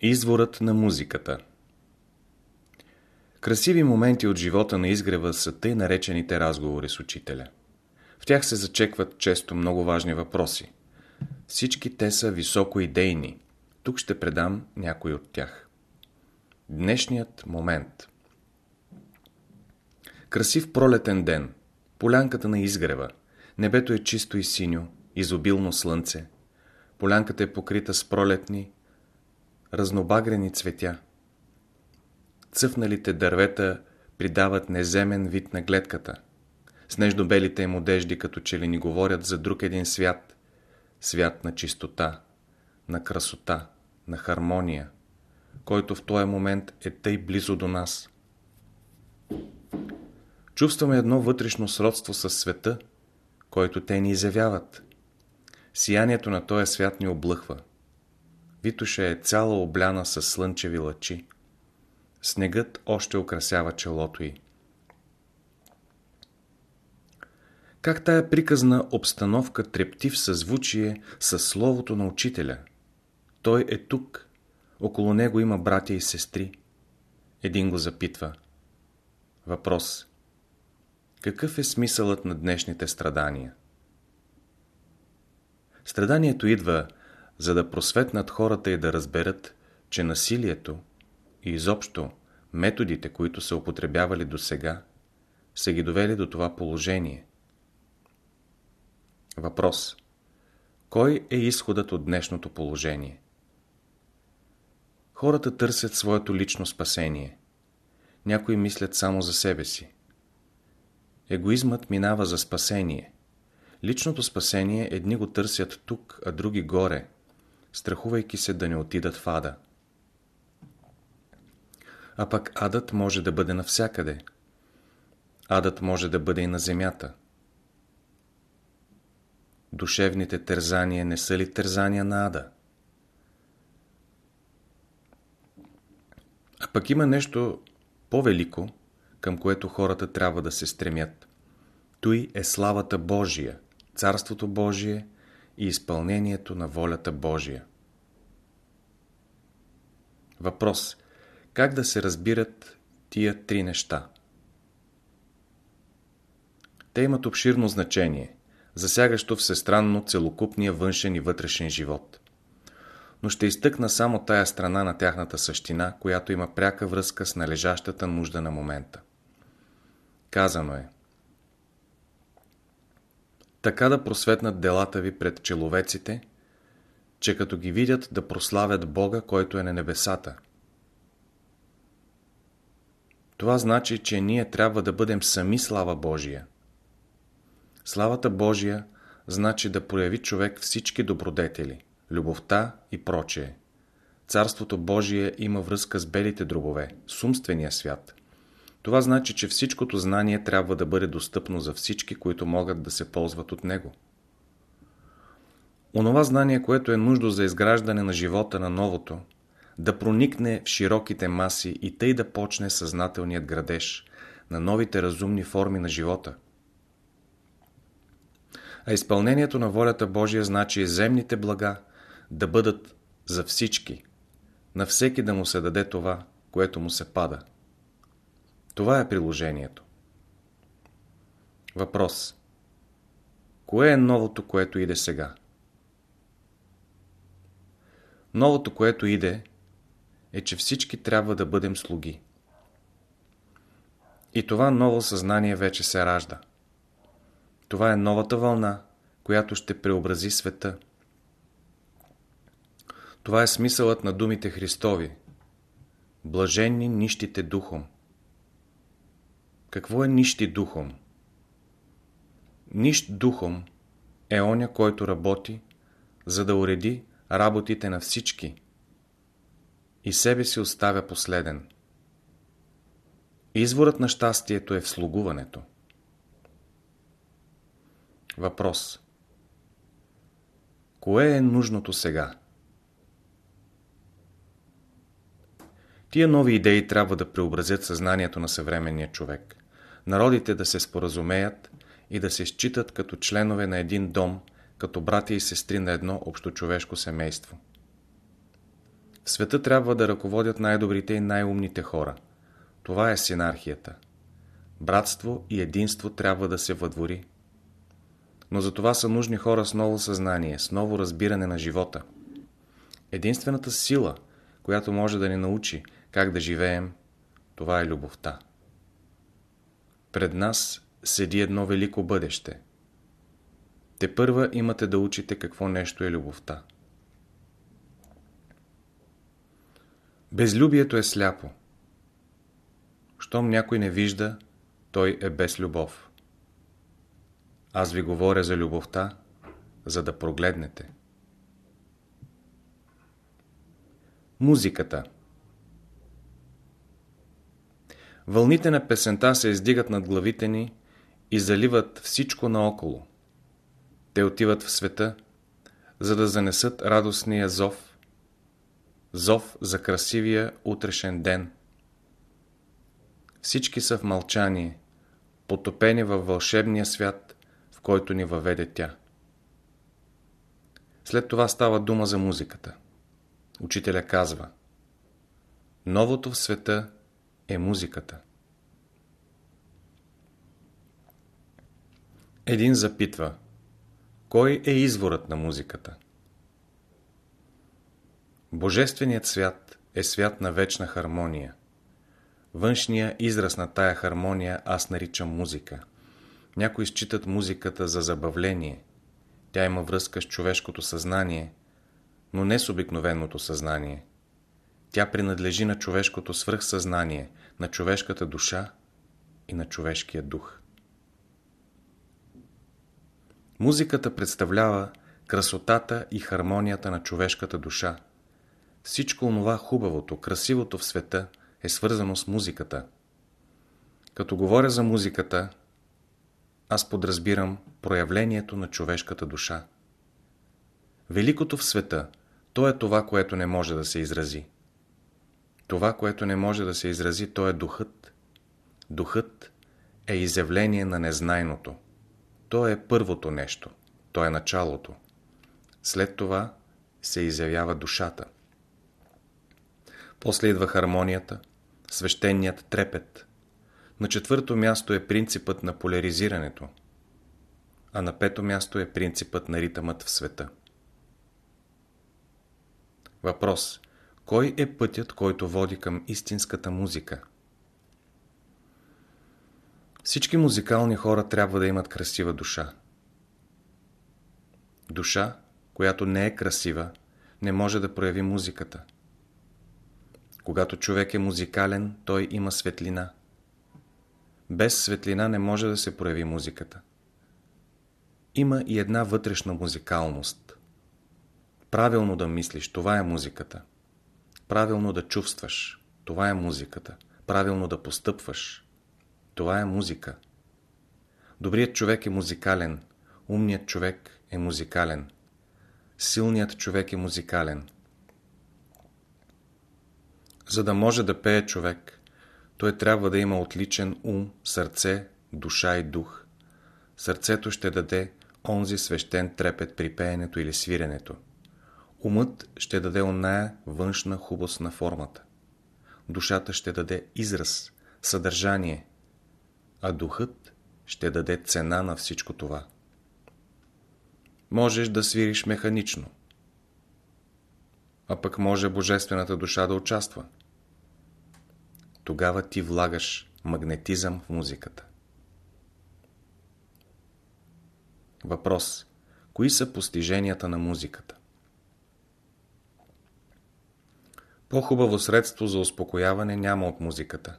Изворът на музиката Красиви моменти от живота на изгрева са тъй наречените разговори с учителя. В тях се зачекват често много важни въпроси. Всички те са високо идейни. Тук ще предам някой от тях. Днешният момент Красив пролетен ден. Полянката на изгрева. Небето е чисто и синьо, изобилно слънце. Полянката е покрита с пролетни, разнобагрени цветя. Цъфналите дървета придават неземен вид на гледката. Снежно-белите им одежди като че ли ни говорят за друг един свят. Свят на чистота, на красота, на хармония, който в този момент е тъй близо до нас. Чувстваме едно вътрешно сродство с света, който те ни изявяват. Сиянието на този свят ни облъхва. Витуша е цяла обляна с слънчеви лъчи. Снегът още украсява челото й. Как тая приказна обстановка трепти в съзвучие с словото на учителя? Той е тук. Около него има братя и сестри. Един го запитва. Въпрос. Какъв е смисълът на днешните страдания? Страданието идва, за да просветнат хората и да разберат, че насилието и изобщо методите, които са употребявали до сега, са ги довели до това положение. Въпрос. Кой е изходът от днешното положение? Хората търсят своето лично спасение. Някои мислят само за себе си. Егоизмът минава за спасение. Личното спасение едни го търсят тук, а други горе, страхувайки се да не отидат в ада. А пък адът може да бъде навсякъде. Адът може да бъде и на земята. Душевните тързания не са ли тързания на ада? А пък има нещо по-велико, към което хората трябва да се стремят. Той е славата Божия, Царството Божие и изпълнението на волята Божия. Въпрос. Как да се разбират тия три неща? Те имат обширно значение, засягащо всестранно целокупния външен и вътрешен живот. Но ще изтъкна само тая страна на тяхната същина, която има пряка връзка с належащата нужда на момента. Казано е Така да просветнат делата ви пред человеците, че като ги видят да прославят Бога, който е на небесата. Това значи, че ние трябва да бъдем сами слава Божия. Славата Божия значи да прояви човек всички добродетели, любовта и прочее. Царството Божие има връзка с белите дробове, с умствения свят – това значи, че всичкото знание трябва да бъде достъпно за всички, които могат да се ползват от него. Онова знание, което е нужно за изграждане на живота на новото, да проникне в широките маси и тъй да почне съзнателният градеж на новите разумни форми на живота. А изпълнението на волята Божия значи земните блага да бъдат за всички, на всеки да му се даде това, което му се пада. Това е приложението. Въпрос. Кое е новото, което иде сега? Новото, което иде, е, че всички трябва да бъдем слуги. И това ново съзнание вече се ражда. Това е новата вълна, която ще преобрази света. Това е смисълът на думите Христови. Блаженни нищите духом. Какво е нищи духом? Нищ духом е оня, който работи, за да уреди работите на всички и себе си оставя последен. Изворът на щастието е в слугуването. Въпрос Кое е нужното сега? Тия нови идеи трябва да преобразят съзнанието на съвременния човек народите да се споразумеят и да се считат като членове на един дом, като братя и сестри на едно общочовешко семейство. В света трябва да ръководят най-добрите и най-умните хора. Това е синархията. Братство и единство трябва да се въдвори. Но за това са нужни хора с ново съзнание, с ново разбиране на живота. Единствената сила, която може да ни научи как да живеем, това е любовта. Пред нас седи едно велико бъдеще. Те първа имате да учите какво нещо е любовта. Безлюбието е сляпо. Щом някой не вижда, той е без любов. Аз ви говоря за любовта, за да прогледнете. Музиката Вълните на песента се издигат над главите ни и заливат всичко наоколо. Те отиват в света, за да занесат радостния зов, зов за красивия утрешен ден. Всички са в мълчание, потопени във вълшебния свят, в който ни въведе тя. След това става дума за музиката. Учителя казва Новото в света е музиката. Един запитва Кой е изворът на музиката? Божественият свят е свят на вечна хармония. Външния израз на тая хармония аз наричам музика. Някои считат музиката за забавление. Тя има връзка с човешкото съзнание, но не с обикновеното съзнание. Тя принадлежи на човешкото свръхсъзнание, на човешката душа и на човешкия дух. Музиката представлява красотата и хармонията на човешката душа. Всичко онова хубавото, красивото в света е свързано с музиката. Като говоря за музиката, аз подразбирам проявлението на човешката душа. Великото в света, то е това, което не може да се изрази. Това, което не може да се изрази, то е духът. Духът е изявление на незнайното. То е първото нещо. То е началото. След това се изявява душата. После идва хармонията, свещеният трепет. На четвърто място е принципът на поляризирането, а на пето място е принципът на ритъмът в света. Въпрос. Кой е пътят, който води към истинската музика? Всички музикални хора трябва да имат красива душа. Душа, която не е красива, не може да прояви музиката. Когато човек е музикален, той има светлина. Без светлина не може да се прояви музиката. Има и една вътрешна музикалност. Правилно да мислиш, това е музиката. Правилно да чувстваш, това е музиката. Правилно да постъпваш, това е музика. Добрият човек е музикален, умният човек е музикален, силният човек е музикален. За да може да пее човек, той трябва да има отличен ум, сърце, душа и дух. Сърцето ще даде онзи свещен трепет при пеенето или свиренето. Умът ще даде оная външна хубост на формата. Душата ще даде израз, съдържание, а духът ще даде цена на всичко това. Можеш да свириш механично, а пък може божествената душа да участва. Тогава ти влагаш магнетизъм в музиката. Въпрос. Кои са постиженията на музиката? По-хубаво средство за успокояване няма от музиката.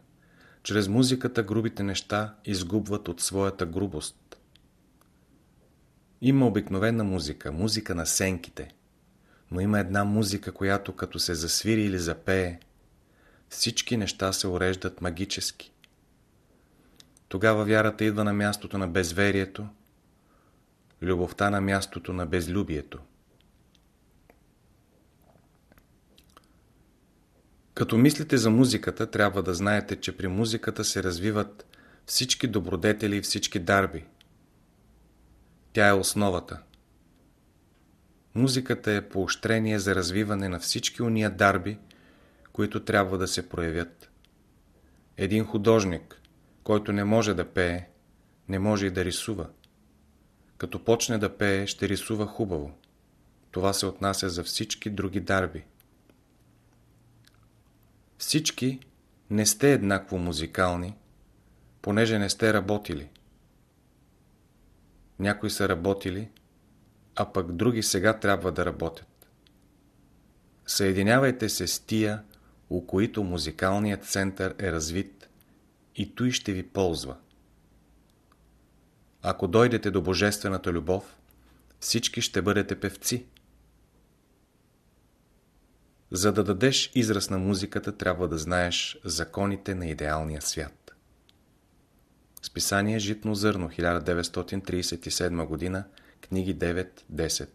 Чрез музиката грубите неща изгубват от своята грубост. Има обикновена музика, музика на сенките, но има една музика, която като се засвири или запее, всички неща се уреждат магически. Тогава вярата идва на мястото на безверието, любовта на мястото на безлюбието. Като мислите за музиката, трябва да знаете, че при музиката се развиват всички добродетели и всички дарби. Тя е основата. Музиката е поощрение за развиване на всички уния дарби, които трябва да се проявят. Един художник, който не може да пее, не може и да рисува. Като почне да пее, ще рисува хубаво. Това се отнася за всички други дарби. Всички не сте еднакво музикални, понеже не сте работили. Някои са работили, а пък други сега трябва да работят. Съединявайте се с тия, у които музикалният център е развит и той ще ви ползва. Ако дойдете до Божествената любов, всички ще бъдете певци. За да дадеш израз на музиката, трябва да знаеш законите на идеалния свят. Списание Житно зърно, 1937 година, книги 9-10